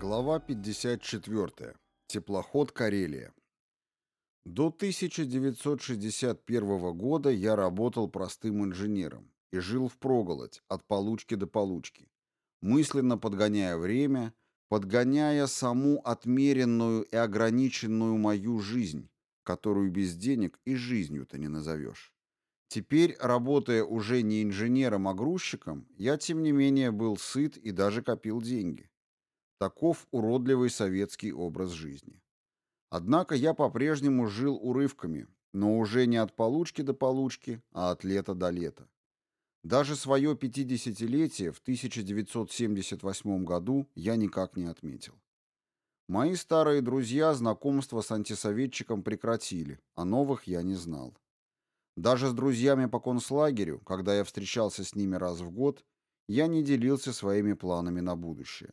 Глава 54. Теплоход «Карелия». До 1961 года я работал простым инженером и жил в проголодь, от получки до получки, мысленно подгоняя время, подгоняя саму отмеренную и ограниченную мою жизнь, которую без денег и жизнью-то не назовешь. Теперь, работая уже не инженером, а грузчиком, я, тем не менее, был сыт и даже копил деньги. Таков уродливый советский образ жизни. Однако я по-прежнему жил урывками, но уже не от получки до получки, а от лета до лета. Даже свое 50-летие в 1978 году я никак не отметил. Мои старые друзья знакомство с антисоветчиком прекратили, а новых я не знал. Даже с друзьями по концлагерю, когда я встречался с ними раз в год, я не делился своими планами на будущее.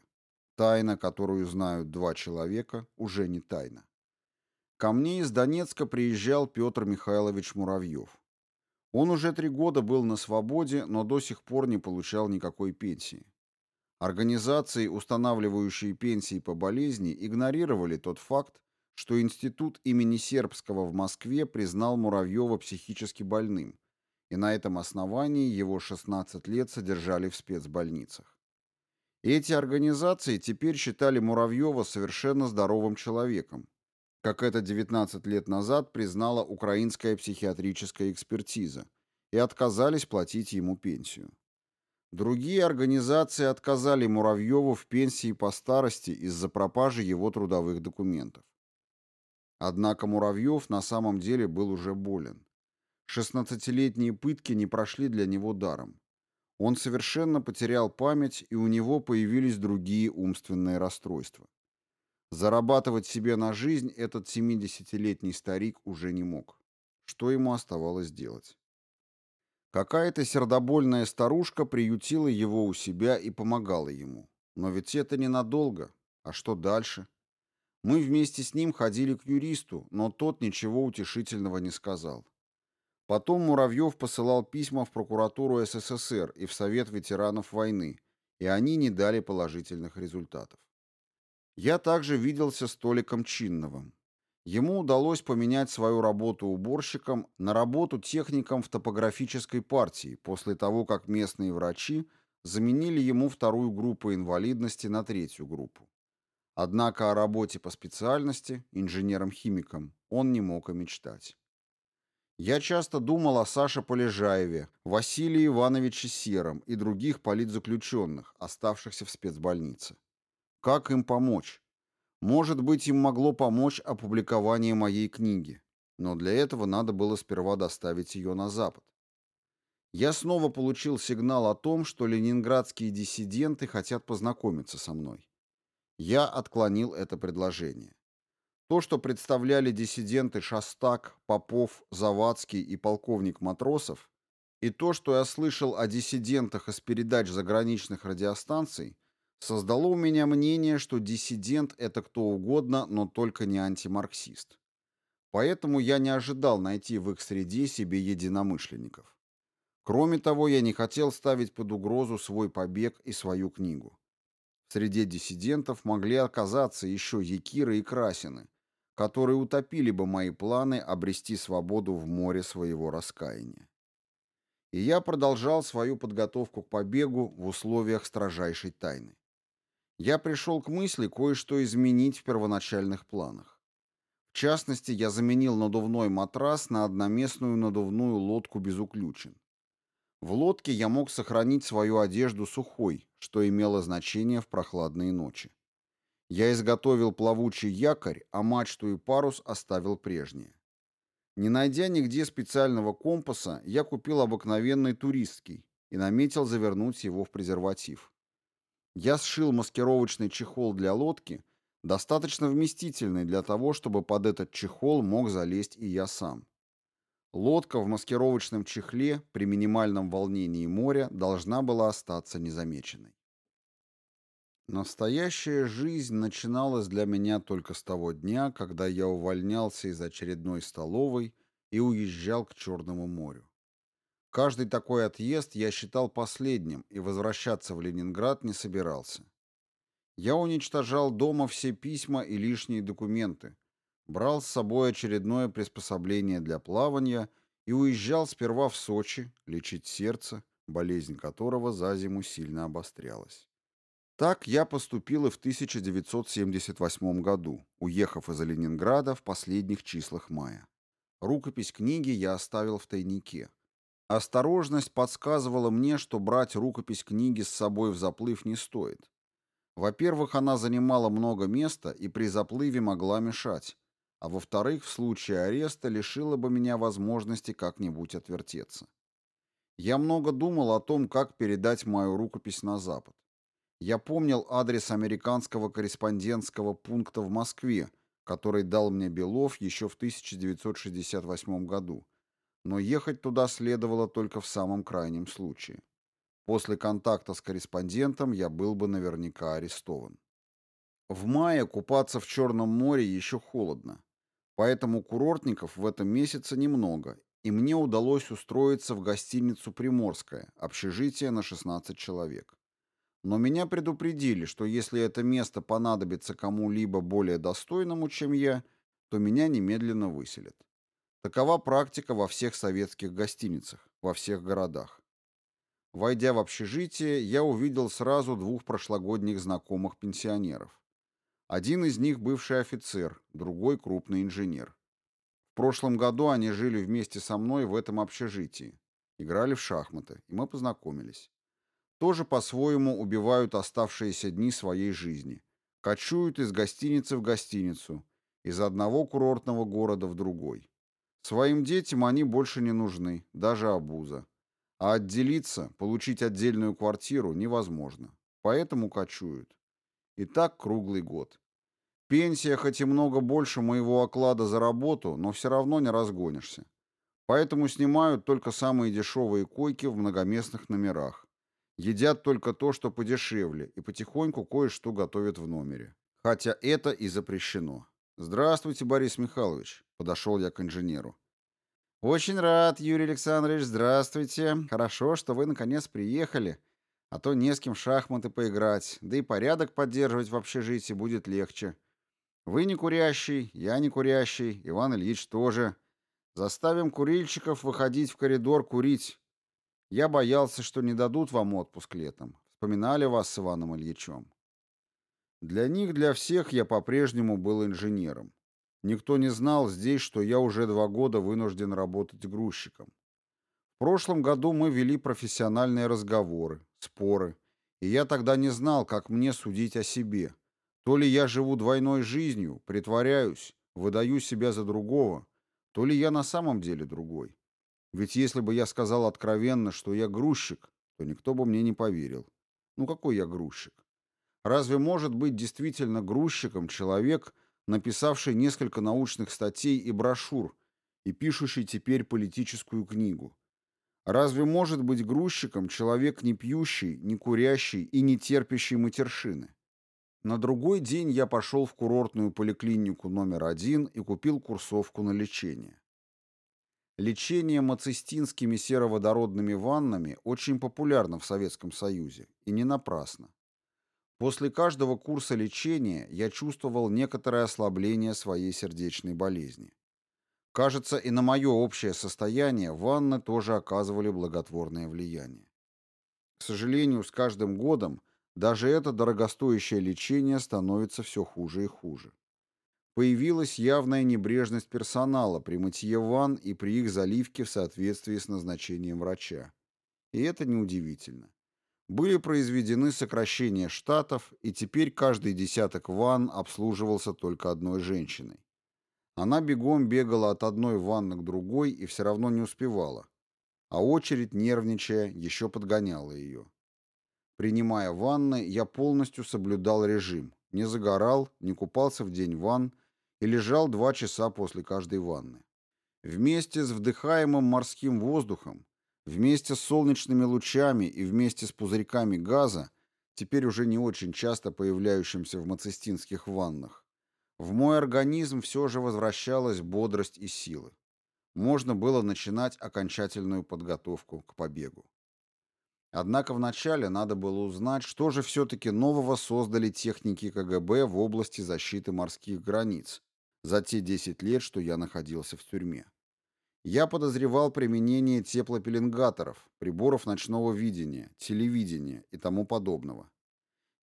Тайна, которую знают два человека, уже не тайна. Ко мне из Донецка приезжал Петр Михайлович Муравьев. Он уже три года был на свободе, но до сих пор не получал никакой пенсии. Организации, устанавливающие пенсии по болезни, игнорировали тот факт, что Институт имени Сербского в Москве признал Муравьева психически больным, и на этом основании его 16 лет содержали в спецбольницах. Эти организации теперь считали Муравьева совершенно здоровым человеком, как это 19 лет назад признала украинская психиатрическая экспертиза, и отказались платить ему пенсию. Другие организации отказали Муравьеву в пенсии по старости из-за пропажи его трудовых документов. Однако Муравьев на самом деле был уже болен. 16-летние пытки не прошли для него даром. Он совершенно потерял память, и у него появились другие умственные расстройства. Зарабатывать себе на жизнь этот 70-летний старик уже не мог. Что ему оставалось делать? Какая-то сердобольная старушка приютила его у себя и помогала ему. Но ведь это ненадолго. А что дальше? Мы вместе с ним ходили к юристу, но тот ничего утешительного не сказал. Потом Муравьев посылал письма в прокуратуру СССР и в Совет ветеранов войны, и они не дали положительных результатов. Я также виделся с Толиком Чинновым. Ему удалось поменять свою работу уборщиком на работу техником в топографической партии после того, как местные врачи заменили ему вторую группу инвалидности на третью группу. Однако о работе по специальности, инженером-химиком, он не мог и мечтать. Я часто думал о Саше Полежаеве, Василии Ивановиче Сером и других политзаключенных, оставшихся в спецбольнице. Как им помочь? Может быть, им могло помочь опубликование моей книги, но для этого надо было сперва доставить ее на Запад. Я снова получил сигнал о том, что ленинградские диссиденты хотят познакомиться со мной. Я отклонил это предложение. То, что представляли диссиденты Шастак, Попов, Завадский и полковник Матросов, и то, что я слышал о диссидентах из передач заграничных радиостанций, создало у меня мнение, что диссидент — это кто угодно, но только не антимарксист. Поэтому я не ожидал найти в их среде себе единомышленников. Кроме того, я не хотел ставить под угрозу свой побег и свою книгу. В среде диссидентов могли оказаться еще Якиры и Красины, которые утопили бы мои планы обрести свободу в море своего раскаяния. И я продолжал свою подготовку к побегу в условиях строжайшей тайны. Я пришел к мысли кое-что изменить в первоначальных планах. В частности, я заменил надувной матрас на одноместную надувную лодку без уключен. В лодке я мог сохранить свою одежду сухой, что имело значение в прохладные ночи. Я изготовил плавучий якорь, а мачту и парус оставил прежние. Не найдя нигде специального компаса, я купил обыкновенный туристский и наметил завернуть его в презерватив. Я сшил маскировочный чехол для лодки, достаточно вместительный для того, чтобы под этот чехол мог залезть и я сам. Лодка в маскировочном чехле при минимальном волнении моря должна была остаться незамеченной. Настоящая жизнь начиналась для меня только с того дня, когда я увольнялся из очередной столовой и уезжал к Черному морю. Каждый такой отъезд я считал последним и возвращаться в Ленинград не собирался. Я уничтожал дома все письма и лишние документы, брал с собой очередное приспособление для плавания и уезжал сперва в Сочи лечить сердце, болезнь которого за зиму сильно обострялась. Так я поступил и в 1978 году, уехав из Ленинграда в последних числах мая. Рукопись книги я оставил в тайнике. Осторожность подсказывала мне, что брать рукопись книги с собой в заплыв не стоит. Во-первых, она занимала много места и при заплыве могла мешать, а во-вторых, в случае ареста лишила бы меня возможности как-нибудь отвертеться. Я много думал о том, как передать мою рукопись на Запад. Я помнил адрес американского корреспондентского пункта в Москве, который дал мне Белов еще в 1968 году, но ехать туда следовало только в самом крайнем случае. После контакта с корреспондентом я был бы наверняка арестован. В мае купаться в Черном море еще холодно, поэтому курортников в этом месяце немного, и мне удалось устроиться в гостиницу «Приморская», общежитие на 16 человек. Но меня предупредили, что если это место понадобится кому-либо более достойному, чем я, то меня немедленно выселят. Такова практика во всех советских гостиницах, во всех городах. Войдя в общежитие, я увидел сразу двух прошлогодних знакомых пенсионеров. Один из них бывший офицер, другой крупный инженер. В прошлом году они жили вместе со мной в этом общежитии, играли в шахматы, и мы познакомились тоже по-своему убивают оставшиеся дни своей жизни. Кочуют из гостиницы в гостиницу, из одного курортного города в другой. Своим детям они больше не нужны, даже обуза. А отделиться, получить отдельную квартиру невозможно. Поэтому кочуют. И так круглый год. Пенсия хоть и много больше моего оклада за работу, но все равно не разгонишься. Поэтому снимают только самые дешевые койки в многоместных номерах. Едят только то, что подешевле, и потихоньку кое-что готовят в номере. Хотя это и запрещено. «Здравствуйте, Борис Михайлович», — подошел я к инженеру. «Очень рад, Юрий Александрович, здравствуйте. Хорошо, что вы наконец приехали, а то не с кем шахматы поиграть, да и порядок поддерживать в общежитии будет легче. Вы не курящий, я не курящий, Иван Ильич тоже. Заставим курильщиков выходить в коридор курить, я боялся, что не дадут вам отпуск летом. Вспоминали вас с Иваном Ильичем. Для них, для всех я по-прежнему был инженером. Никто не знал здесь, что я уже два года вынужден работать грузчиком. В прошлом году мы вели профессиональные разговоры, споры, и я тогда не знал, как мне судить о себе. То ли я живу двойной жизнью, притворяюсь, выдаю себя за другого, то ли я на самом деле другой. Ведь если бы я сказал откровенно, что я грузчик, то никто бы мне не поверил. Ну какой я грузчик? Разве может быть действительно грузчиком человек, написавший несколько научных статей и брошюр и пишущий теперь политическую книгу? Разве может быть грузчиком человек не пьющий, не курящий и не терпящий матершины? На другой день я пошел в курортную поликлинику номер один и купил курсовку на лечение. Лечение мацистинскими сероводородными ваннами очень популярно в Советском Союзе, и не напрасно. После каждого курса лечения я чувствовал некоторое ослабление своей сердечной болезни. Кажется, и на мое общее состояние ванны тоже оказывали благотворное влияние. К сожалению, с каждым годом даже это дорогостоящее лечение становится все хуже и хуже. Появилась явная небрежность персонала при мытье ванн и при их заливке в соответствии с назначением врача. И это неудивительно. Были произведены сокращения штатов, и теперь каждый десяток ванн обслуживался только одной женщиной. Она бегом бегала от одной ванны к другой и все равно не успевала, а очередь, нервничая, еще подгоняла ее. Принимая ванны, я полностью соблюдал режим, не загорал, не купался в день ванн, и лежал два часа после каждой ванны. Вместе с вдыхаемым морским воздухом, вместе с солнечными лучами и вместе с пузырьками газа, теперь уже не очень часто появляющимся в мацистинских ваннах, в мой организм все же возвращалась бодрость и силы. Можно было начинать окончательную подготовку к побегу. Однако вначале надо было узнать, что же все-таки нового создали техники КГБ в области защиты морских границ за те 10 лет, что я находился в тюрьме. Я подозревал применение теплопеленгаторов, приборов ночного видения, телевидения и тому подобного.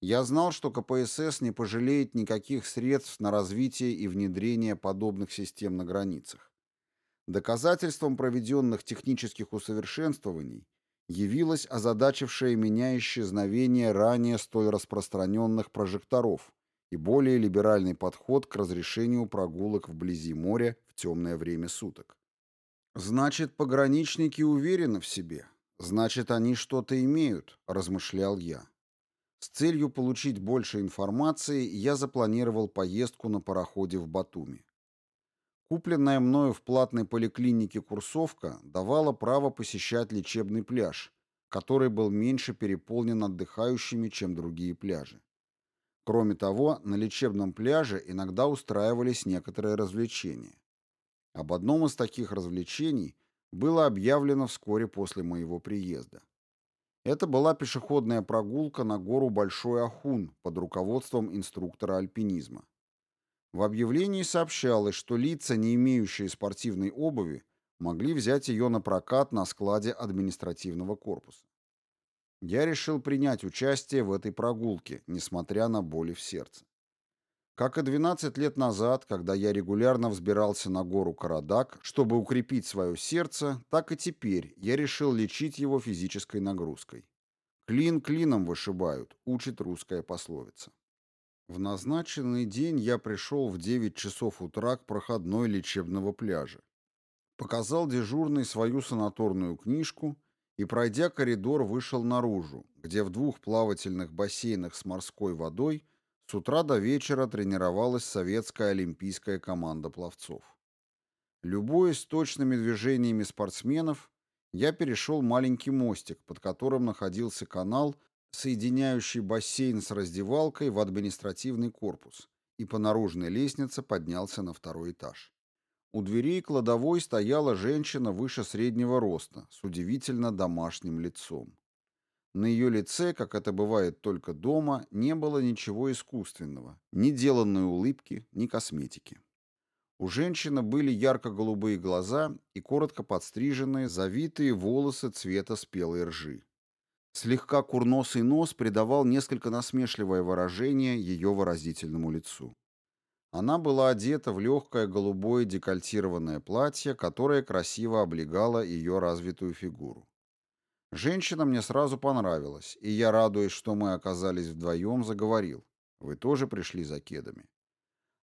Я знал, что КПСС не пожалеет никаких средств на развитие и внедрение подобных систем на границах. Доказательством проведенных технических усовершенствований явилось озадачившее меня исчезновение ранее столь распространенных прожекторов и более либеральный подход к разрешению прогулок вблизи моря в темное время суток. «Значит, пограничники уверены в себе. Значит, они что-то имеют», — размышлял я. С целью получить больше информации я запланировал поездку на пароходе в Батуми. Купленная мною в платной поликлинике курсовка давала право посещать лечебный пляж, который был меньше переполнен отдыхающими, чем другие пляжи. Кроме того, на лечебном пляже иногда устраивались некоторые развлечения. Об одном из таких развлечений было объявлено вскоре после моего приезда. Это была пешеходная прогулка на гору Большой Ахун под руководством инструктора альпинизма. В объявлении сообщалось, что лица, не имеющие спортивной обуви, могли взять ее на прокат на складе административного корпуса. Я решил принять участие в этой прогулке, несмотря на боли в сердце. Как и 12 лет назад, когда я регулярно взбирался на гору Карадак, чтобы укрепить свое сердце, так и теперь я решил лечить его физической нагрузкой. «Клин клином вышибают», — учит русская пословица. В назначенный день я пришел в 9 часов утра к проходной лечебного пляжа. Показал дежурный свою санаторную книжку и, пройдя коридор, вышел наружу, где в двух плавательных бассейнах с морской водой – с утра до вечера тренировалась советская олимпийская команда пловцов. Любуясь точными движениями спортсменов, я перешел маленький мостик, под которым находился канал, соединяющий бассейн с раздевалкой в административный корпус, и по наружной лестнице поднялся на второй этаж. У дверей кладовой стояла женщина выше среднего роста, с удивительно домашним лицом. На ее лице, как это бывает только дома, не было ничего искусственного, ни деланной улыбки, ни косметики. У женщины были ярко-голубые глаза и коротко подстриженные, завитые волосы цвета спелой ржи. Слегка курносый нос придавал несколько насмешливое выражение ее выразительному лицу. Она была одета в легкое голубое декольтированное платье, которое красиво облегало ее развитую фигуру. Женщина мне сразу понравилась, и я, радуясь, что мы оказались вдвоем, заговорил. «Вы тоже пришли за кедами?»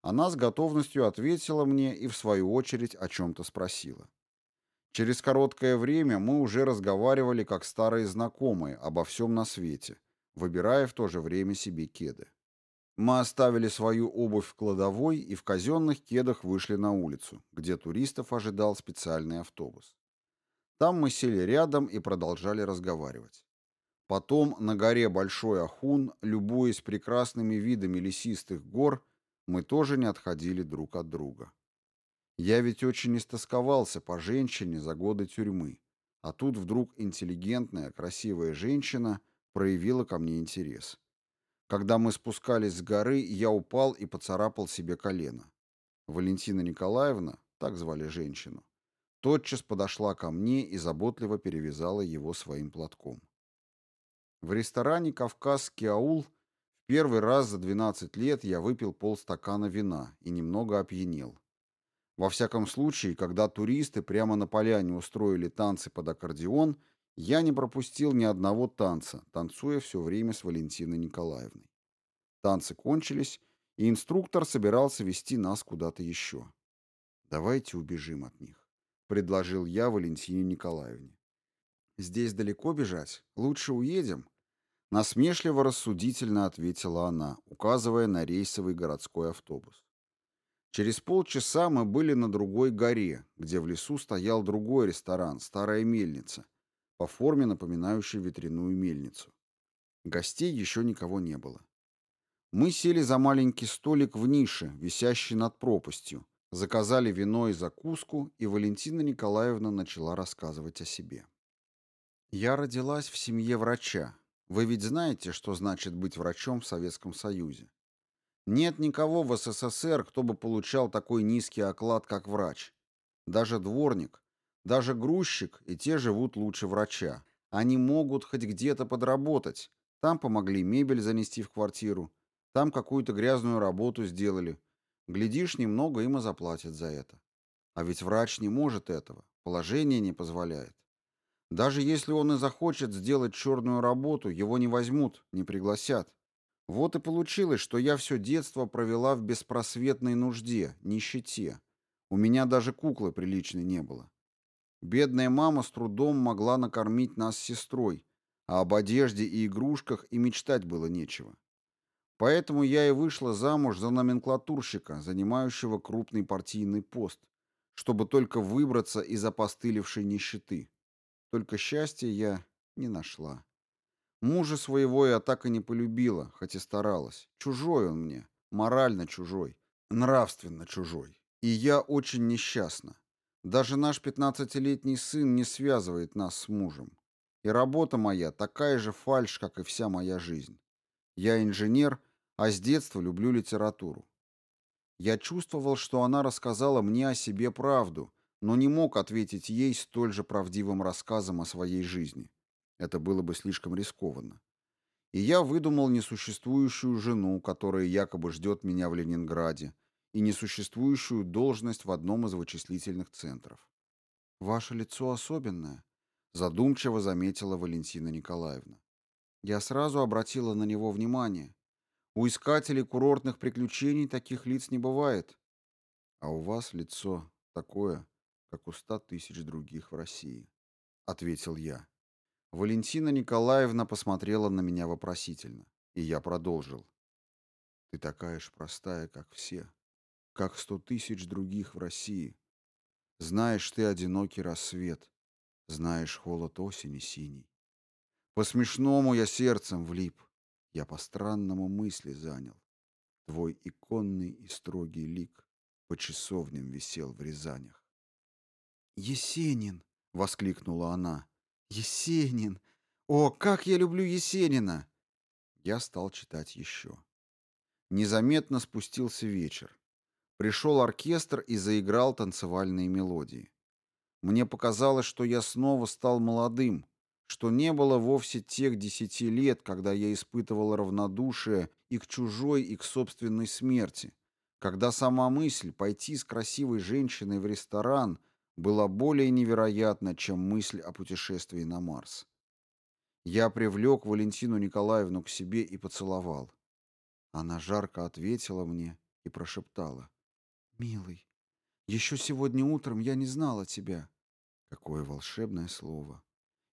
Она с готовностью ответила мне и, в свою очередь, о чем-то спросила. Через короткое время мы уже разговаривали как старые знакомые обо всем на свете, выбирая в то же время себе кеды. Мы оставили свою обувь в кладовой и в казенных кедах вышли на улицу, где туристов ожидал специальный автобус. Там мы сели рядом и продолжали разговаривать. Потом на горе Большой Ахун, любуясь прекрасными видами лесистых гор, мы тоже не отходили друг от друга. Я ведь очень истосковался по женщине за годы тюрьмы, а тут вдруг интеллигентная, красивая женщина проявила ко мне интерес. Когда мы спускались с горы, я упал и поцарапал себе колено. Валентина Николаевна, так звали женщину, тотчас подошла ко мне и заботливо перевязала его своим платком. В ресторане «Кавказский аул» в первый раз за 12 лет я выпил полстакана вина и немного опьянел. Во всяком случае, когда туристы прямо на поляне устроили танцы под аккордеон, я не пропустил ни одного танца, танцуя все время с Валентиной Николаевной. Танцы кончились, и инструктор собирался вести нас куда-то еще. Давайте убежим от них предложил я Валентине Николаевне. Здесь далеко бежать? Лучше уедем, насмешливо рассудительно ответила она, указывая на рейсовый городской автобус. Через полчаса мы были на другой горе, где в лесу стоял другой ресторан, старая мельница, по форме напоминающий ветряную мельницу. Гостей еще никого не было. Мы сели за маленький столик в нише, висящий над пропастью, Заказали вино и закуску, и Валентина Николаевна начала рассказывать о себе. Я родилась в семье врача. Вы ведь знаете, что значит быть врачом в Советском Союзе? Нет никого в СССР, кто бы получал такой низкий оклад, как врач. Даже дворник, даже грузчик, и те живут лучше врача. Они могут хоть где-то подработать. Там помогли мебель занести в квартиру, там какую-то грязную работу сделали. Глядишь, немного им и заплатят за это. А ведь врач не может этого, положение не позволяет. Даже если он и захочет сделать черную работу, его не возьмут, не пригласят. Вот и получилось, что я все детство провела в беспросветной нужде, нищете. У меня даже куклы приличной не было. Бедная мама с трудом могла накормить нас с сестрой, а об одежде и игрушках и мечтать было нечего. Поэтому я и вышла замуж за номенклатурщика, занимающего крупный партийный пост, чтобы только выбраться из опостылевшей нищеты. Только счастья я не нашла. Мужа своего я так и не полюбила, хоть и старалась. Чужой он мне, морально чужой, нравственно чужой. И я очень несчастна. Даже наш пятнадцатилетний сын не связывает нас с мужем. И работа моя такая же фальшь, как и вся моя жизнь. Я инженер, а с детства люблю литературу. Я чувствовал, что она рассказала мне о себе правду, но не мог ответить ей столь же правдивым рассказом о своей жизни. Это было бы слишком рискованно. И я выдумал несуществующую жену, которая якобы ждет меня в Ленинграде, и несуществующую должность в одном из вычислительных центров. «Ваше лицо особенное», — задумчиво заметила Валентина Николаевна. Я сразу обратила на него внимание. У искателей курортных приключений таких лиц не бывает. А у вас лицо такое, как у ста тысяч других в России, — ответил я. Валентина Николаевна посмотрела на меня вопросительно, и я продолжил. Ты такая же простая, как все, как сто тысяч других в России. Знаешь ты одинокий рассвет, знаешь холод осени синий. По-смешному я сердцем влип, я по-странному мысли занял. Твой иконный и строгий лик по часовням висел в Рязанях. «Есенин!» — воскликнула она. «Есенин! О, как я люблю Есенина!» Я стал читать еще. Незаметно спустился вечер. Пришел оркестр и заиграл танцевальные мелодии. Мне показалось, что я снова стал молодым, что не было вовсе тех десяти лет, когда я испытывал равнодушие и к чужой, и к собственной смерти, когда сама мысль пойти с красивой женщиной в ресторан — была более невероятна, чем мысль о путешествии на Марс. Я привлек Валентину Николаевну к себе и поцеловал. Она жарко ответила мне и прошептала. «Милый, еще сегодня утром я не знала тебя». Какое волшебное слово.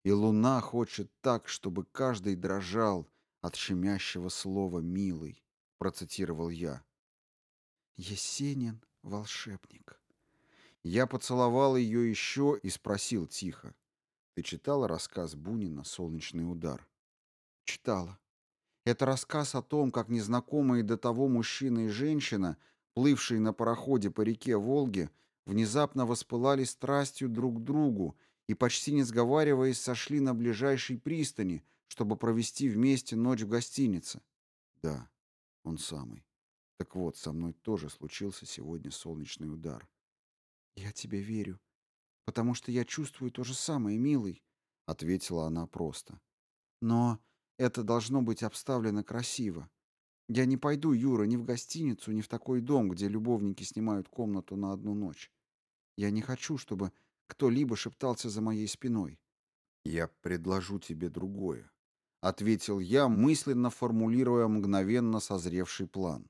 И луна хочет так, чтобы каждый дрожал от щемящего слова «милый», процитировал я. «Есенин — волшебник». Я поцеловал ее еще и спросил тихо. «Ты читала рассказ Бунина «Солнечный удар»?» «Читала. Это рассказ о том, как незнакомые до того мужчина и женщина, плывшие на пароходе по реке Волге, внезапно воспылали страстью друг к другу и, почти не сговариваясь, сошли на ближайшей пристани, чтобы провести вместе ночь в гостинице. Да, он самый. Так вот, со мной тоже случился сегодня солнечный удар. «Я тебе верю, потому что я чувствую то же самое, милый», — ответила она просто. «Но это должно быть обставлено красиво. Я не пойду, Юра, ни в гостиницу, ни в такой дом, где любовники снимают комнату на одну ночь. Я не хочу, чтобы кто-либо шептался за моей спиной». «Я предложу тебе другое», — ответил я, мысленно формулируя мгновенно созревший план.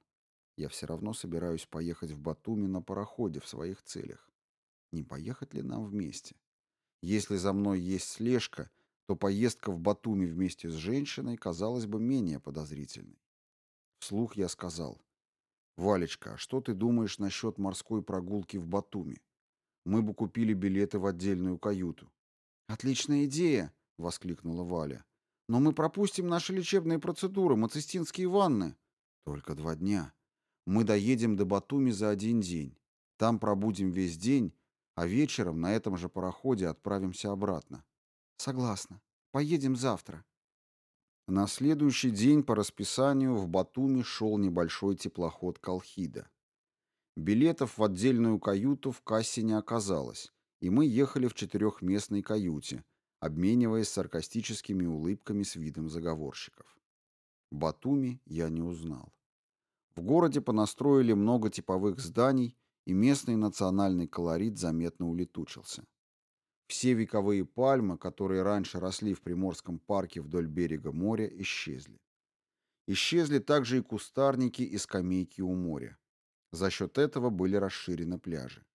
«Я все равно собираюсь поехать в Батуми на пароходе в своих целях. Не поехать ли нам вместе? Если за мной есть слежка, то поездка в Батуми вместе с женщиной казалась бы менее подозрительной. Вслух я сказал. «Валечка, а что ты думаешь насчет морской прогулки в Батуми? Мы бы купили билеты в отдельную каюту». «Отличная идея!» — воскликнула Валя. «Но мы пропустим наши лечебные процедуры, мацистинские ванны». «Только два дня. Мы доедем до Батуми за один день. Там пробудем весь день а вечером на этом же пароходе отправимся обратно. Согласна. Поедем завтра. На следующий день по расписанию в Батуми шел небольшой теплоход «Колхида». Билетов в отдельную каюту в кассе не оказалось, и мы ехали в четырехместной каюте, обмениваясь саркастическими улыбками с видом заговорщиков. Батуми я не узнал. В городе понастроили много типовых зданий, и местный национальный колорит заметно улетучился. Все вековые пальмы, которые раньше росли в Приморском парке вдоль берега моря, исчезли. Исчезли также и кустарники и скамейки у моря. За счет этого были расширены пляжи.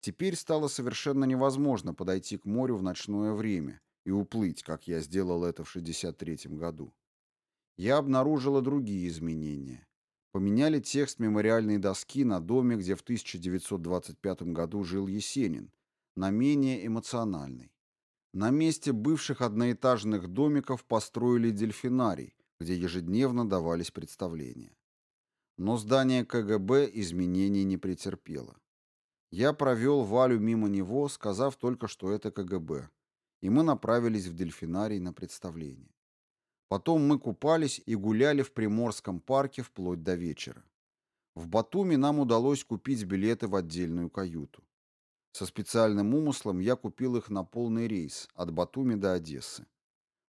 Теперь стало совершенно невозможно подойти к морю в ночное время и уплыть, как я сделал это в 63 году. Я обнаружила другие изменения. Поменяли текст мемориальной доски на доме, где в 1925 году жил Есенин, на менее эмоциональный. На месте бывших одноэтажных домиков построили дельфинарий, где ежедневно давались представления. Но здание КГБ изменений не претерпело. Я провел Валю мимо него, сказав только, что это КГБ, и мы направились в дельфинарий на представление. Потом мы купались и гуляли в Приморском парке вплоть до вечера. В Батуми нам удалось купить билеты в отдельную каюту. Со специальным умыслом я купил их на полный рейс от Батуми до Одессы.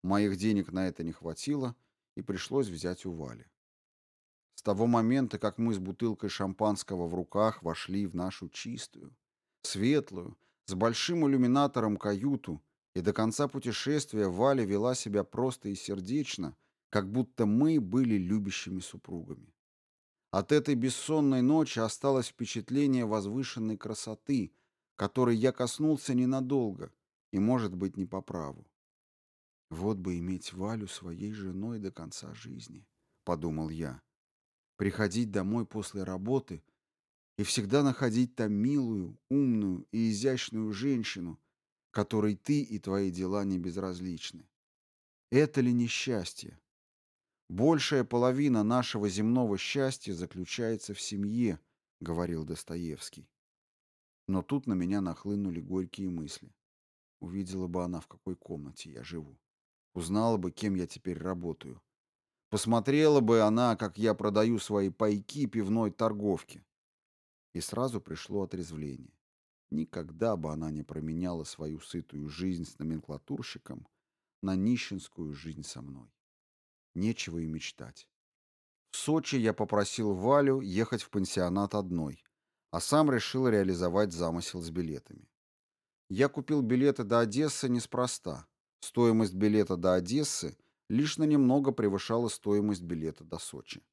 Моих денег на это не хватило, и пришлось взять у Вали. С того момента, как мы с бутылкой шампанского в руках вошли в нашу чистую, светлую, с большим иллюминатором каюту, и до конца путешествия Валя вела себя просто и сердечно, как будто мы были любящими супругами. От этой бессонной ночи осталось впечатление возвышенной красоты, которой я коснулся ненадолго и, может быть, не по праву. «Вот бы иметь Валю своей женой до конца жизни», — подумал я. «Приходить домой после работы и всегда находить там милую, умную и изящную женщину, которой ты и твои дела не безразличны. Это ли несчастье? Большая половина нашего земного счастья заключается в семье, говорил Достоевский. Но тут на меня нахлынули горькие мысли. Увидела бы она, в какой комнате я живу. Узнала бы, кем я теперь работаю. Посмотрела бы она, как я продаю свои пайки пивной торговке. И сразу пришло отрезвление. Никогда бы она не променяла свою сытую жизнь с номенклатурщиком на нищенскую жизнь со мной. Нечего и мечтать. В Сочи я попросил Валю ехать в пансионат одной, а сам решил реализовать замысел с билетами. Я купил билеты до Одессы неспроста. Стоимость билета до Одессы лишь на немного превышала стоимость билета до Сочи.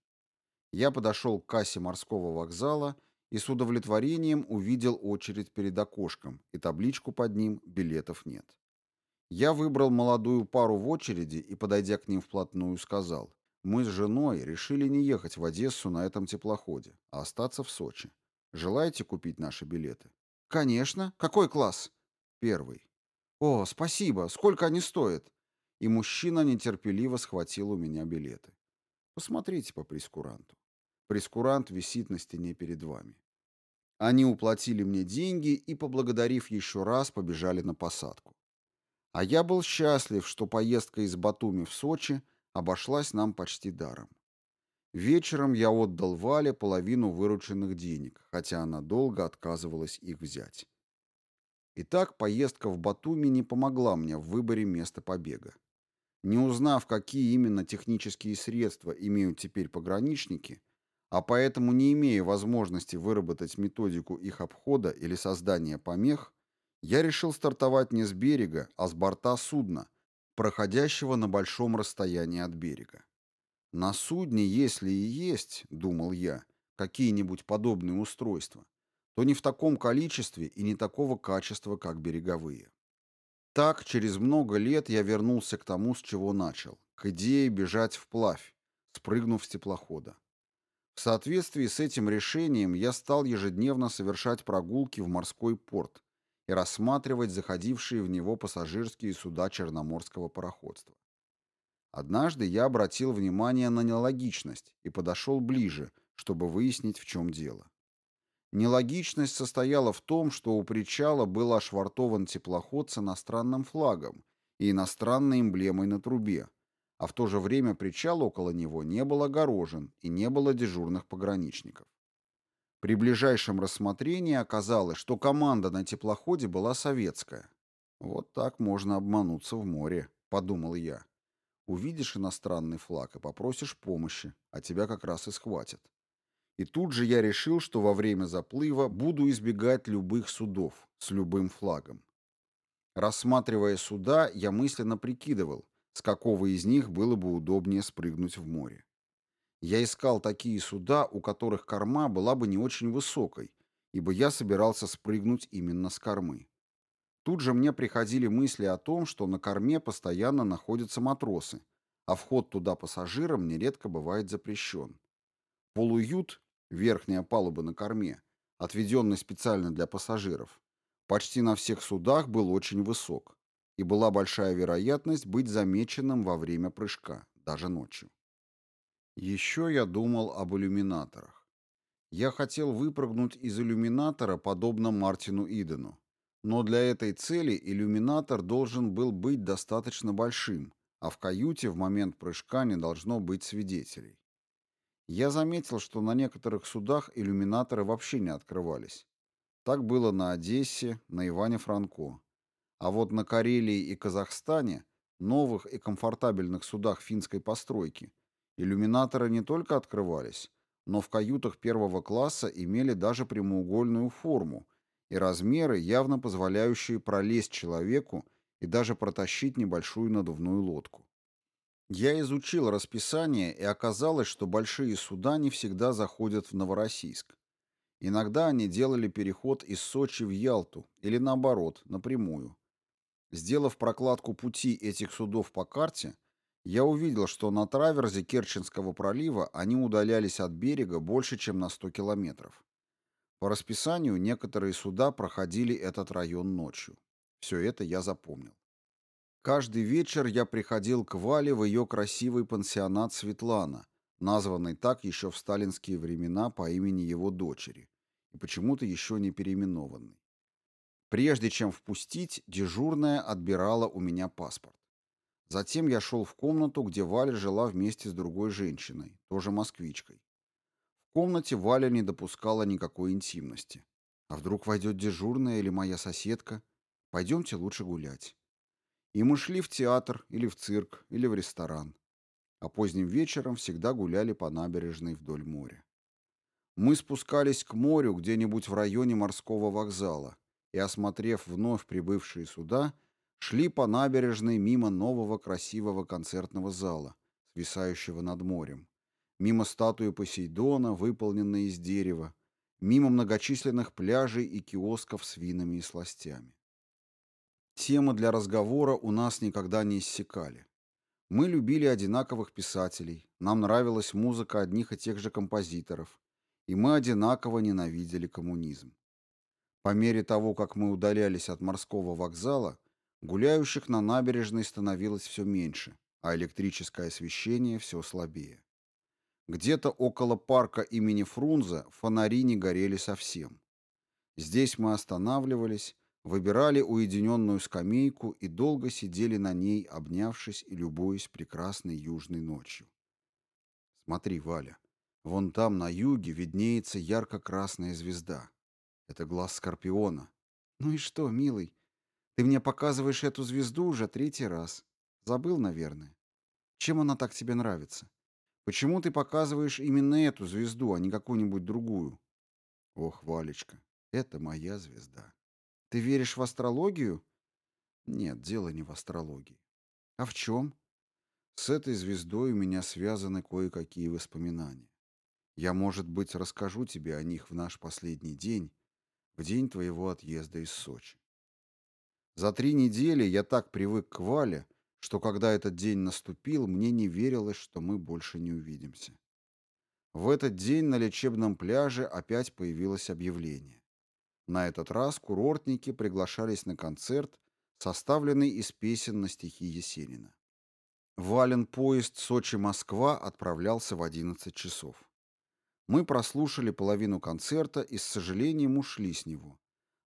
Я подошел к кассе морского вокзала и с удовлетворением увидел очередь перед окошком и табличку под ним «Билетов нет». Я выбрал молодую пару в очереди и, подойдя к ним вплотную, сказал, «Мы с женой решили не ехать в Одессу на этом теплоходе, а остаться в Сочи. Желаете купить наши билеты?» «Конечно. Какой класс?» «Первый». «О, спасибо. Сколько они стоят?» И мужчина нетерпеливо схватил у меня билеты. «Посмотрите по прескуранту». Прескурант висит на стене перед вами. Они уплатили мне деньги и, поблагодарив еще раз, побежали на посадку. А я был счастлив, что поездка из Батуми в Сочи обошлась нам почти даром. Вечером я отдал Вале половину вырученных денег, хотя она долго отказывалась их взять. Итак, поездка в Батуми не помогла мне в выборе места побега. Не узнав, какие именно технические средства имеют теперь пограничники, а поэтому не имея возможности выработать методику их обхода или создания помех, я решил стартовать не с берега, а с борта судна, проходящего на большом расстоянии от берега. На судне, если и есть, думал я, какие-нибудь подобные устройства, то не в таком количестве и не такого качества, как береговые. Так, через много лет я вернулся к тому, с чего начал, к идее бежать вплавь, спрыгнув с теплохода. В соответствии с этим решением я стал ежедневно совершать прогулки в морской порт и рассматривать заходившие в него пассажирские суда черноморского пароходства. Однажды я обратил внимание на нелогичность и подошел ближе, чтобы выяснить, в чем дело. Нелогичность состояла в том, что у причала был ошвартован теплоход с иностранным флагом, и иностранной эмблемой на трубе, а в то же время причал около него не был огорожен и не было дежурных пограничников. При ближайшем рассмотрении оказалось, что команда на теплоходе была советская. «Вот так можно обмануться в море», — подумал я. Увидишь иностранный флаг и попросишь помощи, а тебя как раз и схватят. И тут же я решил, что во время заплыва буду избегать любых судов с любым флагом. Рассматривая суда, я мысленно прикидывал, с какого из них было бы удобнее спрыгнуть в море. Я искал такие суда, у которых корма была бы не очень высокой, ибо я собирался спрыгнуть именно с кормы. Тут же мне приходили мысли о том, что на корме постоянно находятся матросы, а вход туда пассажирам нередко бывает запрещен. Полуют верхняя палуба на корме, отведенный специально для пассажиров, почти на всех судах был очень высок, и была большая вероятность быть замеченным во время прыжка, даже ночью. Еще я думал об иллюминаторах. Я хотел выпрыгнуть из иллюминатора, подобно Мартину Идену, но для этой цели иллюминатор должен был быть достаточно большим, а в каюте в момент прыжка не должно быть свидетелей. Я заметил, что на некоторых судах иллюминаторы вообще не открывались. Так было на Одессе, на Иване Франко. А вот на Карелии и Казахстане, новых и комфортабельных судах финской постройки, иллюминаторы не только открывались, но в каютах первого класса имели даже прямоугольную форму и размеры, явно позволяющие пролезть человеку и даже протащить небольшую надувную лодку. Я изучил расписание, и оказалось, что большие суда не всегда заходят в Новороссийск. Иногда они делали переход из Сочи в Ялту, или наоборот, напрямую. Сделав прокладку пути этих судов по карте, я увидел, что на траверзе Керченского пролива они удалялись от берега больше, чем на 100 километров. По расписанию некоторые суда проходили этот район ночью. Все это я запомнил. Каждый вечер я приходил к Вале в ее красивый пансионат Светлана, названный так еще в сталинские времена по имени его дочери, и почему-то еще не переименованный. Прежде чем впустить, дежурная отбирала у меня паспорт. Затем я шел в комнату, где Валя жила вместе с другой женщиной, тоже москвичкой. Комнате Валя не допускала никакой интимности. А вдруг войдет дежурная или моя соседка? Пойдемте лучше гулять. И мы шли в театр или в цирк или в ресторан. А поздним вечером всегда гуляли по набережной вдоль моря. Мы спускались к морю где-нибудь в районе морского вокзала и, осмотрев вновь прибывшие суда, шли по набережной мимо нового красивого концертного зала, свисающего над морем, мимо статуи Посейдона, выполненной из дерева, мимо многочисленных пляжей и киосков с винами и сластями. Темы для разговора у нас никогда не иссякали. Мы любили одинаковых писателей, нам нравилась музыка одних и тех же композиторов, и мы одинаково ненавидели коммунизм. По мере того, как мы удалялись от морского вокзала, гуляющих на набережной становилось все меньше, а электрическое освещение все слабее. Где-то около парка имени Фрунзе фонари не горели совсем. Здесь мы останавливались, выбирали уединенную скамейку и долго сидели на ней, обнявшись и любуясь прекрасной южной ночью. Смотри, Валя, вон там на юге виднеется ярко-красная звезда. Это глаз Скорпиона. Ну и что, милый, ты мне показываешь эту звезду уже третий раз. Забыл, наверное. Чем она так тебе нравится? Почему ты показываешь именно эту звезду, а не какую-нибудь другую? Ох, Валечка, это моя звезда. Ты веришь в астрологию? Нет, дело не в астрологии. А в чем? С этой звездой у меня связаны кое-какие воспоминания. Я, может быть, расскажу тебе о них в наш последний день, в день твоего отъезда из Сочи. За три недели я так привык к Вале, что когда этот день наступил, мне не верилось, что мы больше не увидимся. В этот день на лечебном пляже опять появилось объявление. На этот раз курортники приглашались на концерт, составленный из песен на стихи Есенина. Вален поезд Сочи-Москва отправлялся в 11 часов. Мы прослушали половину концерта и с сожалением ушли с него,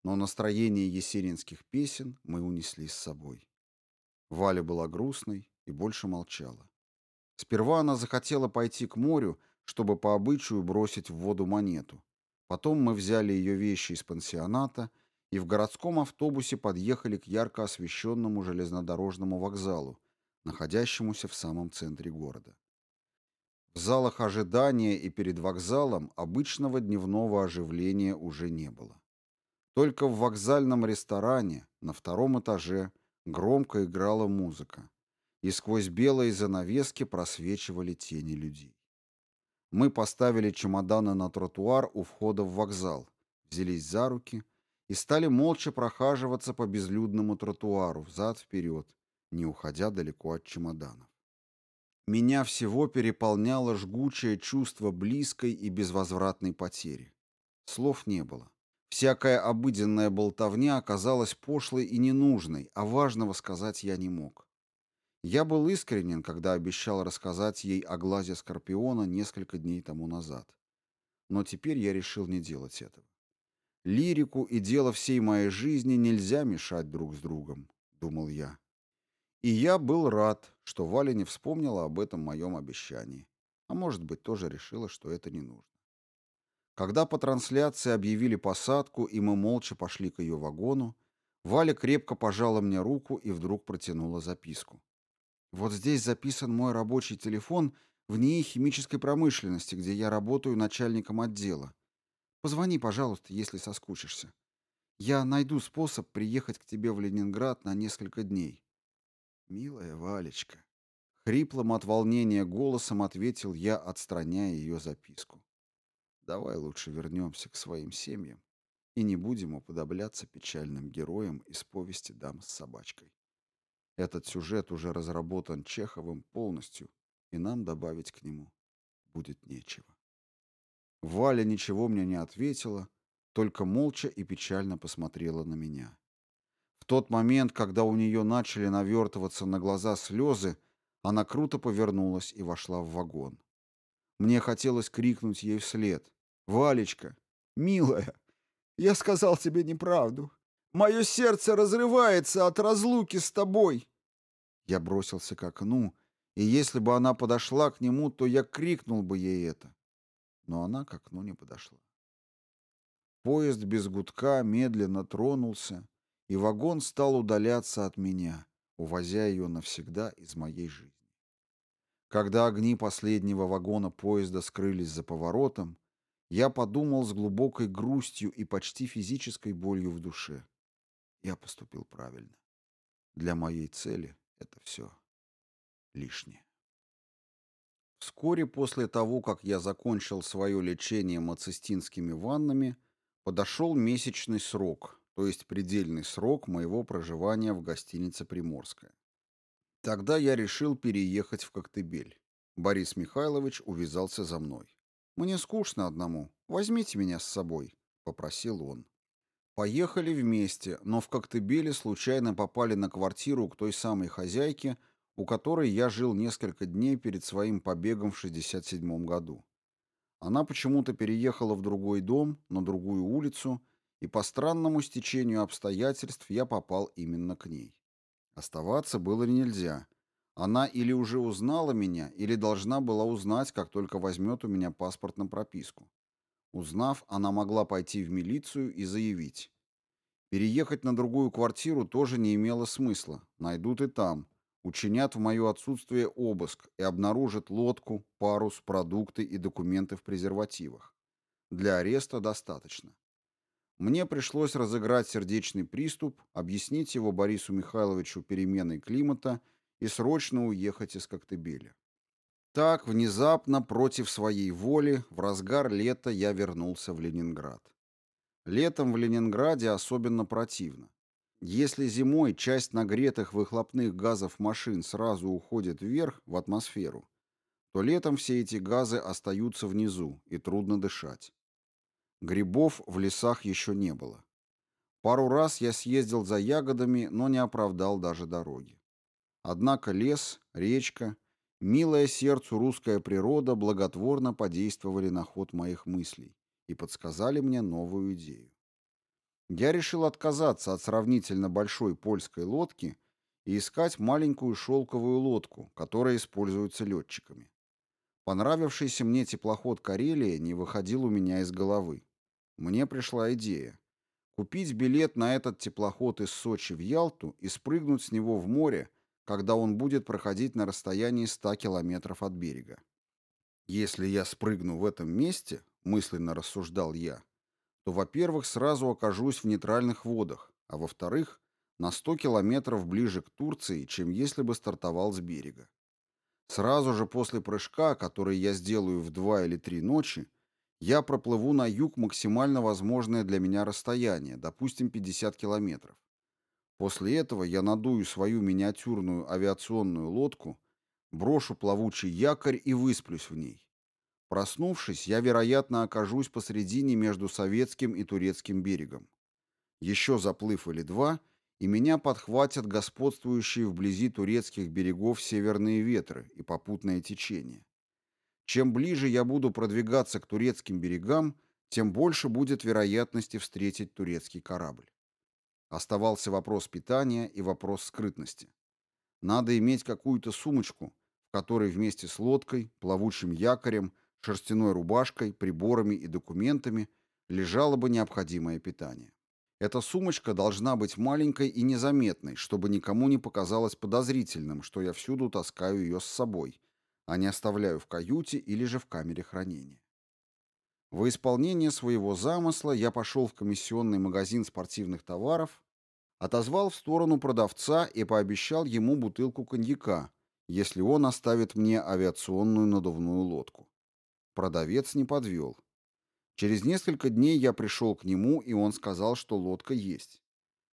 но настроение есенинских песен мы унесли с собой. Валя была грустной и больше молчала. Сперва она захотела пойти к морю, чтобы по обычаю бросить в воду монету. Потом мы взяли ее вещи из пансионата и в городском автобусе подъехали к ярко освещенному железнодорожному вокзалу, находящемуся в самом центре города. В залах ожидания и перед вокзалом обычного дневного оживления уже не было. Только в вокзальном ресторане на втором этаже громко играла музыка, и сквозь белые занавески просвечивали тени людей. Мы поставили чемоданы на тротуар у входа в вокзал, взялись за руки и стали молча прохаживаться по безлюдному тротуару взад-вперед, не уходя далеко от чемоданов. Меня всего переполняло жгучее чувство близкой и безвозвратной потери. Слов не было. Всякая обыденная болтовня оказалась пошлой и ненужной, а важного сказать я не мог. Я был искренен, когда обещал рассказать ей о глазе Скорпиона несколько дней тому назад. Но теперь я решил не делать этого. Лирику и дело всей моей жизни нельзя мешать друг с другом, думал я. И я был рад, что Валя не вспомнила об этом моем обещании. А может быть, тоже решила, что это не нужно. Когда по трансляции объявили посадку, и мы молча пошли к ее вагону, Валя крепко пожала мне руку и вдруг протянула записку. «Вот здесь записан мой рабочий телефон в НИИ химической промышленности, где я работаю начальником отдела. Позвони, пожалуйста, если соскучишься. Я найду способ приехать к тебе в Ленинград на несколько дней. «Милая Валечка», — хриплым от волнения голосом ответил я, отстраняя ее записку. «Давай лучше вернемся к своим семьям и не будем уподобляться печальным героям из повести «Дама с собачкой». Этот сюжет уже разработан Чеховым полностью, и нам добавить к нему будет нечего». Валя ничего мне не ответила, только молча и печально посмотрела на меня тот момент, когда у нее начали навертываться на глаза слезы, она круто повернулась и вошла в вагон. Мне хотелось крикнуть ей вслед. «Валечка, милая, я сказал тебе неправду. Мое сердце разрывается от разлуки с тобой!» Я бросился к окну, и если бы она подошла к нему, то я крикнул бы ей это. Но она к окну не подошла. Поезд без гудка медленно тронулся, и вагон стал удаляться от меня, увозя ее навсегда из моей жизни. Когда огни последнего вагона поезда скрылись за поворотом, я подумал с глубокой грустью и почти физической болью в душе. Я поступил правильно. Для моей цели это все лишнее. Вскоре после того, как я закончил свое лечение мацистинскими ваннами, подошел месячный срок, то есть предельный срок моего проживания в гостинице «Приморская». Тогда я решил переехать в Коктебель. Борис Михайлович увязался за мной. «Мне скучно одному. Возьмите меня с собой», — попросил он. Поехали вместе, но в Коктебеле случайно попали на квартиру к той самой хозяйке, у которой я жил несколько дней перед своим побегом в 67 году. Она почему-то переехала в другой дом, на другую улицу, и по странному стечению обстоятельств я попал именно к ней. Оставаться было нельзя. Она или уже узнала меня, или должна была узнать, как только возьмет у меня паспорт на прописку. Узнав, она могла пойти в милицию и заявить. Переехать на другую квартиру тоже не имело смысла. Найдут и там. Учинят в мое отсутствие обыск и обнаружат лодку, парус, продукты и документы в презервативах. Для ареста достаточно. Мне пришлось разыграть сердечный приступ, объяснить его Борису Михайловичу переменой климата и срочно уехать из Коктебеля. Так, внезапно, против своей воли, в разгар лета я вернулся в Ленинград. Летом в Ленинграде особенно противно. Если зимой часть нагретых выхлопных газов машин сразу уходит вверх, в атмосферу, то летом все эти газы остаются внизу, и трудно дышать. Грибов в лесах еще не было. Пару раз я съездил за ягодами, но не оправдал даже дороги. Однако лес, речка, милая сердцу русская природа благотворно подействовали на ход моих мыслей и подсказали мне новую идею. Я решил отказаться от сравнительно большой польской лодки и искать маленькую шелковую лодку, которая используется летчиками. Понравившийся мне теплоход «Карелия» не выходил у меня из головы. Мне пришла идея. Купить билет на этот теплоход из Сочи в Ялту и спрыгнуть с него в море, когда он будет проходить на расстоянии 100 километров от берега. Если я спрыгну в этом месте, мысленно рассуждал я, то, во-первых, сразу окажусь в нейтральных водах, а во-вторых, на 100 километров ближе к Турции, чем если бы стартовал с берега. Сразу же после прыжка, который я сделаю в два или три ночи, я проплыву на юг максимально возможное для меня расстояние, допустим, 50 километров. После этого я надую свою миниатюрную авиационную лодку, брошу плавучий якорь и высплюсь в ней. Проснувшись, я, вероятно, окажусь посредине между советским и турецким берегом. Еще заплыв или два, и меня подхватят господствующие вблизи турецких берегов северные ветры и попутное течение. Чем ближе я буду продвигаться к турецким берегам, тем больше будет вероятности встретить турецкий корабль. Оставался вопрос питания и вопрос скрытности. Надо иметь какую-то сумочку, в которой вместе с лодкой, плавучим якорем, шерстяной рубашкой, приборами и документами лежало бы необходимое питание. Эта сумочка должна быть маленькой и незаметной, чтобы никому не показалось подозрительным, что я всюду таскаю ее с собой, а не оставляю в каюте или же в камере хранения. Во исполнение своего замысла я пошел в комиссионный магазин спортивных товаров, отозвал в сторону продавца и пообещал ему бутылку коньяка, если он оставит мне авиационную надувную лодку. Продавец не подвел. Через несколько дней я пришел к нему, и он сказал, что лодка есть.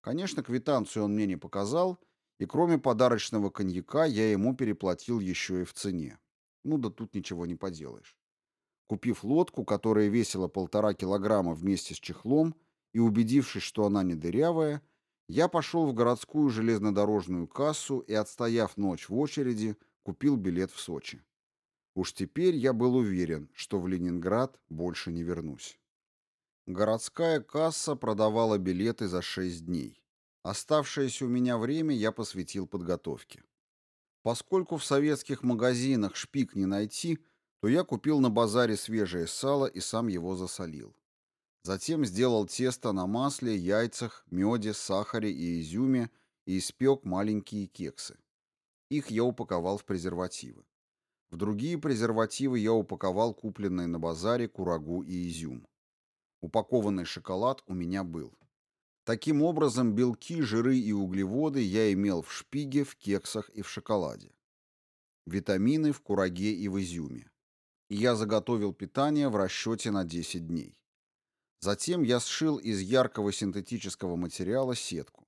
Конечно, квитанцию он мне не показал, и кроме подарочного коньяка я ему переплатил еще и в цене. Ну да тут ничего не поделаешь. Купив лодку, которая весила полтора килограмма вместе с чехлом, и убедившись, что она не дырявая, я пошел в городскую железнодорожную кассу и, отстояв ночь в очереди, купил билет в Сочи. Уж теперь я был уверен, что в Ленинград больше не вернусь. Городская касса продавала билеты за шесть дней. Оставшееся у меня время я посвятил подготовке. Поскольку в советских магазинах шпик не найти, то я купил на базаре свежее сало и сам его засолил. Затем сделал тесто на масле, яйцах, меде, сахаре и изюме и испек маленькие кексы. Их я упаковал в презервативы. В другие презервативы я упаковал купленные на базаре курагу и изюм. Упакованный шоколад у меня был. Таким образом, белки, жиры и углеводы я имел в шпиге, в кексах и в шоколаде. Витамины в кураге и в изюме. Я заготовил питание в расчете на 10 дней. Затем я сшил из яркого синтетического материала сетку.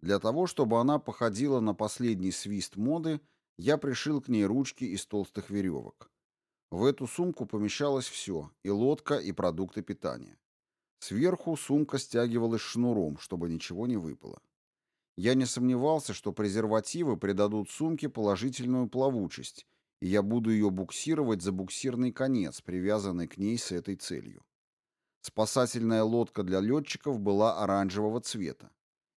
Для того, чтобы она походила на последний свист моды, я пришил к ней ручки из толстых веревок. В эту сумку помещалось все, и лодка, и продукты питания. Сверху сумка стягивалась шнуром, чтобы ничего не выпало. Я не сомневался, что презервативы придадут сумке положительную плавучесть, и я буду ее буксировать за буксирный конец, привязанный к ней с этой целью. Спасательная лодка для летчиков была оранжевого цвета.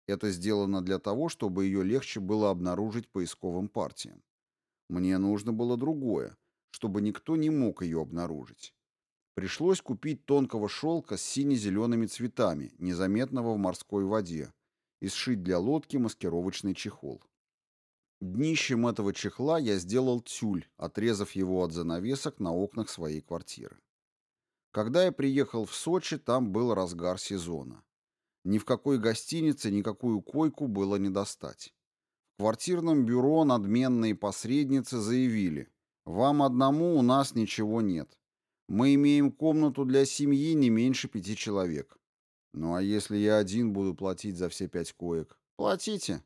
Это сделано для того, чтобы ее легче было обнаружить поисковым партиям. Мне нужно было другое, чтобы никто не мог ее обнаружить. Пришлось купить тонкого шелка с сине-зелеными цветами, незаметного в морской воде, и сшить для лодки маскировочный чехол. Днищем этого чехла я сделал тюль, отрезав его от занавесок на окнах своей квартиры. Когда я приехал в Сочи, там был разгар сезона. Ни в какой гостинице никакую койку было не достать. В квартирном бюро надменные посредницы заявили, «Вам одному у нас ничего нет. Мы имеем комнату для семьи не меньше пяти человек. Ну а если я один буду платить за все пять коек? Платите.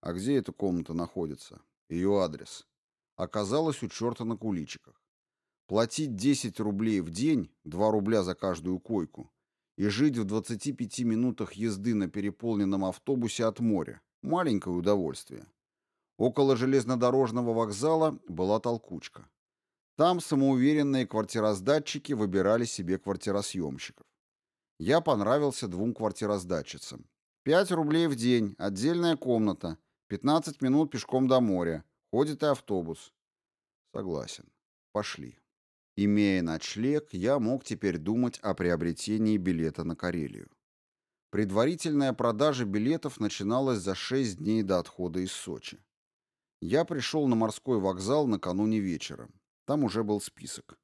А где эта комната находится? Ее адрес. Оказалось у черта на куличиках. Платить 10 рублей в день, 2 рубля за каждую койку, и жить в 25 минутах езды на переполненном автобусе от моря. Маленькое удовольствие. Около железнодорожного вокзала была толкучка. Там самоуверенные квартироздатчики выбирали себе квартиросъемщиков. Я понравился двум квартироздатчицам. Пять рублей в день, отдельная комната, 15 минут пешком до моря. Ходит и автобус. Согласен. Пошли. Имея ночлег, я мог теперь думать о приобретении билета на Карелию. Предварительная продажа билетов начиналась за 6 дней до отхода из Сочи. Я пришел на морской вокзал накануне вечером. Там уже был список.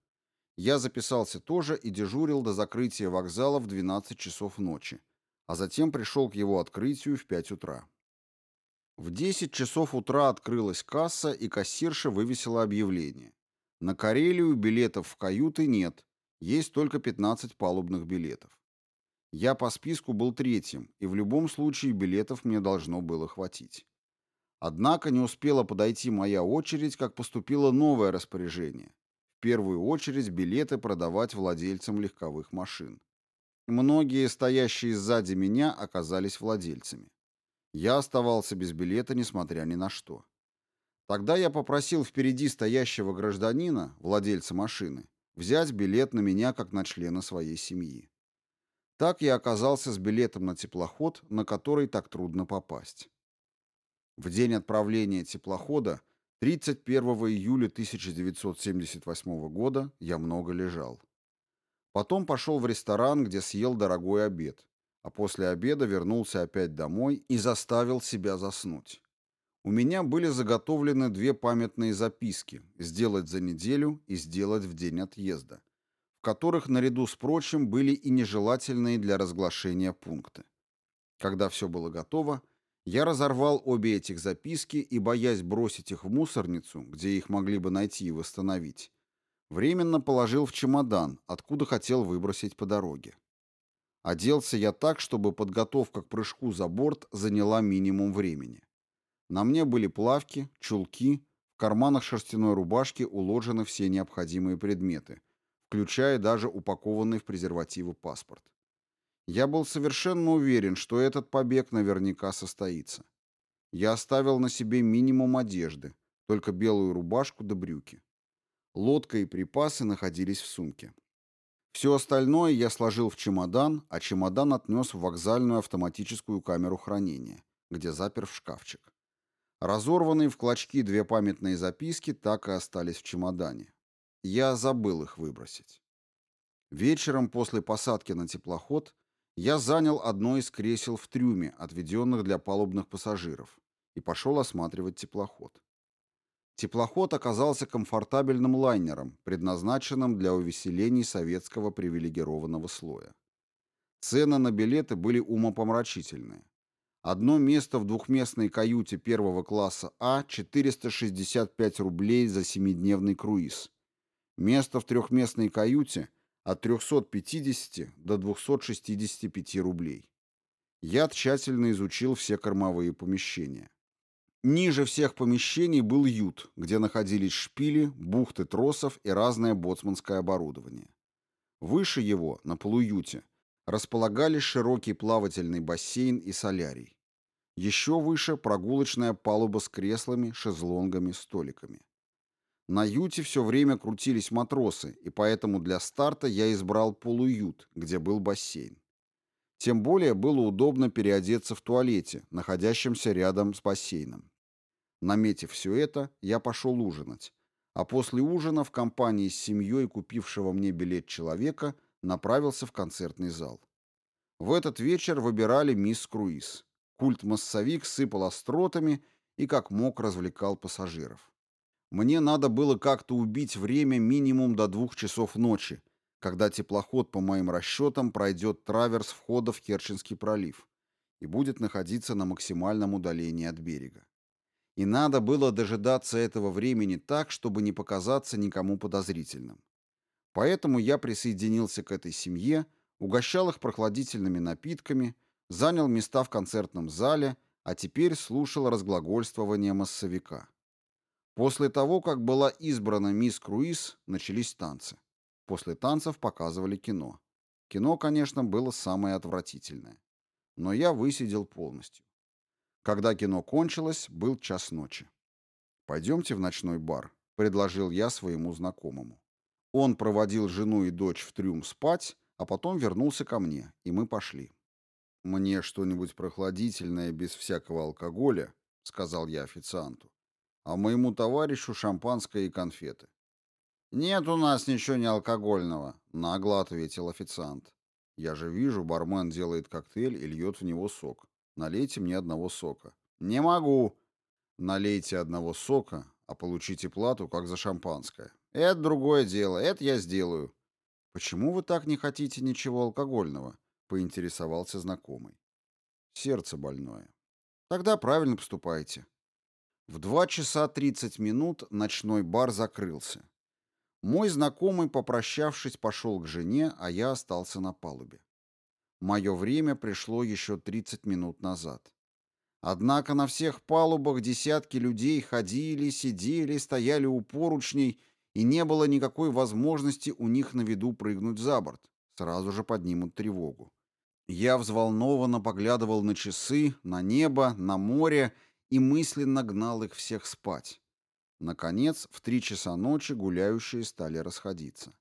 Я записался тоже и дежурил до закрытия вокзала в 12 часов ночи, а затем пришел к его открытию в 5 утра. В 10 часов утра открылась касса, и кассирша вывесила объявление. На Карелию билетов в каюты нет, есть только 15 палубных билетов. Я по списку был третьим, и в любом случае билетов мне должно было хватить. Однако не успела подойти моя очередь, как поступило новое распоряжение. В первую очередь билеты продавать владельцам легковых машин. Многие, стоящие сзади меня, оказались владельцами. Я оставался без билета, несмотря ни на что. Тогда я попросил впереди стоящего гражданина, владельца машины, взять билет на меня как на члена своей семьи. Так я оказался с билетом на теплоход, на который так трудно попасть. В день отправления теплохода, 31 июля 1978 года, я много лежал. Потом пошел в ресторан, где съел дорогой обед, а после обеда вернулся опять домой и заставил себя заснуть. У меня были заготовлены две памятные записки «Сделать за неделю» и «Сделать в день отъезда», в которых наряду с прочим были и нежелательные для разглашения пункты. Когда все было готово, я разорвал обе этих записки и, боясь бросить их в мусорницу, где их могли бы найти и восстановить, временно положил в чемодан, откуда хотел выбросить по дороге. Оделся я так, чтобы подготовка к прыжку за борт заняла минимум времени. На мне были плавки, чулки, в карманах шерстяной рубашки уложены все необходимые предметы, включая даже упакованный в презервативы паспорт. Я был совершенно уверен, что этот побег наверняка состоится. Я оставил на себе минимум одежды, только белую рубашку да брюки. Лодка и припасы находились в сумке. Все остальное я сложил в чемодан, а чемодан отнес в вокзальную автоматическую камеру хранения, где запер в шкафчик. Разорванные в клочки две памятные записки так и остались в чемодане. Я забыл их выбросить. Вечером после посадки на теплоход я занял одно из кресел в трюме, отведенных для палубных пассажиров, и пошел осматривать теплоход. Теплоход оказался комфортабельным лайнером, предназначенным для увеселений советского привилегированного слоя. Цены на билеты были умопомрачительные. Одно место в двухместной каюте первого класса А – 465 рублей за семидневный круиз. Место в трехместной каюте – от 350 до 265 рублей. Я тщательно изучил все кормовые помещения. Ниже всех помещений был ют, где находились шпили, бухты тросов и разное боцманское оборудование. Выше его, на полуюте, располагались широкий плавательный бассейн и солярий. Еще выше прогулочная палуба с креслами, шезлонгами, столиками. На юте все время крутились матросы, и поэтому для старта я избрал полуют, где был бассейн. Тем более было удобно переодеться в туалете, находящемся рядом с бассейном. Наметив все это, я пошел ужинать, а после ужина в компании с семьей купившего мне билет человека направился в концертный зал. В этот вечер выбирали мисс Круиз. Культ-массовик сыпал остротами и как мог развлекал пассажиров. Мне надо было как-то убить время минимум до двух часов ночи, когда теплоход, по моим расчетам, пройдет траверс входа в Керченский пролив и будет находиться на максимальном удалении от берега. И надо было дожидаться этого времени так, чтобы не показаться никому подозрительным. Поэтому я присоединился к этой семье, угощал их прохладительными напитками, занял места в концертном зале, а теперь слушал разглагольствование массовика. После того, как была избрана мисс Круиз, начались танцы. После танцев показывали кино. Кино, конечно, было самое отвратительное. Но я высидел полностью. Когда кино кончилось, был час ночи. «Пойдемте в ночной бар», — предложил я своему знакомому. Он проводил жену и дочь в трюм спать, а потом вернулся ко мне, и мы пошли. «Мне что-нибудь прохладительное без всякого алкоголя», — сказал я официанту. «А моему товарищу шампанское и конфеты». «Нет у нас ничего не алкогольного», — нагло ответил официант. «Я же вижу, бармен делает коктейль и льет в него сок. Налейте мне одного сока». «Не могу». «Налейте одного сока, а получите плату, как за шампанское». «Это другое дело, это я сделаю». «Почему вы так не хотите ничего алкогольного?» — поинтересовался знакомый. «Сердце больное». «Тогда правильно поступаете». В два часа тридцать минут ночной бар закрылся. Мой знакомый, попрощавшись, пошел к жене, а я остался на палубе. Мое время пришло еще 30 минут назад. Однако на всех палубах десятки людей ходили, сидели, стояли у поручней, и не было никакой возможности у них на виду прыгнуть за борт. Сразу же поднимут тревогу. Я взволнованно поглядывал на часы, на небо, на море и мысленно гнал их всех спать. Наконец, в три часа ночи гуляющие стали расходиться.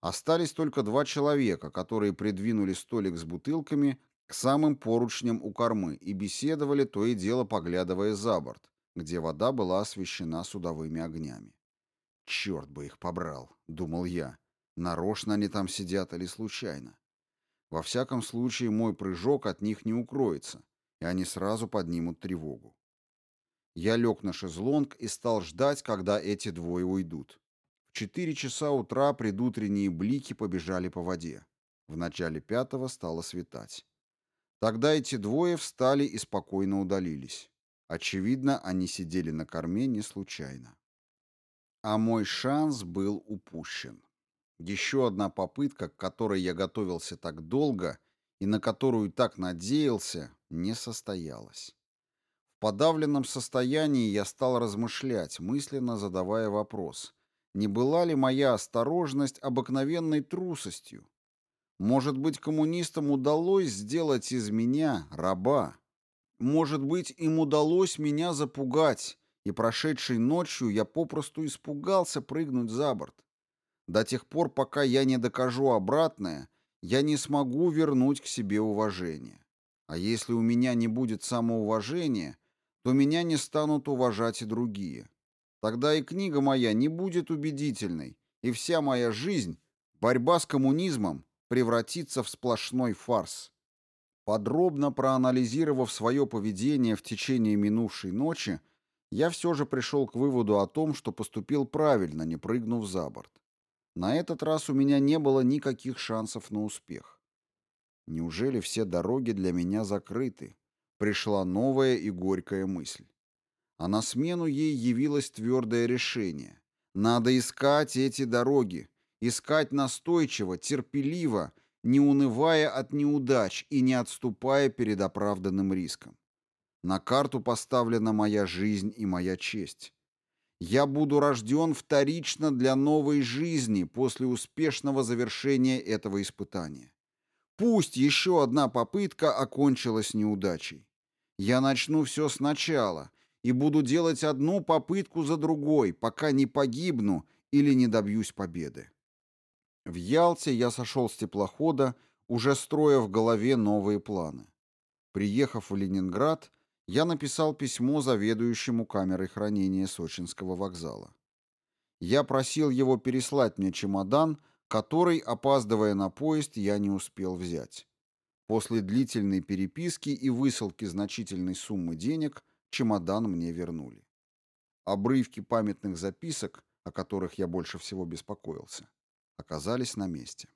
Остались только два человека, которые придвинули столик с бутылками к самым поручням у кормы и беседовали, то и дело поглядывая за борт, где вода была освещена судовыми огнями. «Черт бы их побрал!» — думал я. «Нарочно они там сидят или случайно?» Во всяком случае, мой прыжок от них не укроется, и они сразу поднимут тревогу. Я лег на шезлонг и стал ждать, когда эти двое уйдут. Четыре часа утра предутренние блики побежали по воде. В начале пятого стало светать. Тогда эти двое встали и спокойно удалились. Очевидно, они сидели на корме не случайно. А мой шанс был упущен. Еще одна попытка, к которой я готовился так долго и на которую так надеялся, не состоялась. В подавленном состоянии я стал размышлять, мысленно задавая вопрос, не была ли моя осторожность обыкновенной трусостью? Может быть, коммунистам удалось сделать из меня раба? Может быть, им удалось меня запугать, и прошедшей ночью я попросту испугался прыгнуть за борт. До тех пор, пока я не докажу обратное, я не смогу вернуть к себе уважение. А если у меня не будет самоуважения, то меня не станут уважать и другие. Тогда и книга моя не будет убедительной, и вся моя жизнь, борьба с коммунизмом, превратится в сплошной фарс. Подробно проанализировав свое поведение в течение минувшей ночи, я все же пришел к выводу о том, что поступил правильно, не прыгнув за борт. На этот раз у меня не было никаких шансов на успех. Неужели все дороги для меня закрыты? Пришла новая и горькая мысль. А на смену ей явилось твердое решение. Надо искать эти дороги, искать настойчиво, терпеливо, не унывая от неудач и не отступая перед оправданным риском. На карту поставлена моя жизнь и моя честь. Я буду рожден вторично для новой жизни после успешного завершения этого испытания. Пусть еще одна попытка окончилась неудачей. Я начну все сначала и буду делать одну попытку за другой, пока не погибну или не добьюсь победы. В Ялте я сошел с теплохода, уже строя в голове новые планы. Приехав в Ленинград, я написал письмо заведующему камерой хранения Сочинского вокзала. Я просил его переслать мне чемодан, который, опаздывая на поезд, я не успел взять. После длительной переписки и высылки значительной суммы денег чемодан мне вернули. Обрывки памятных записок, о которых я больше всего беспокоился, оказались на месте.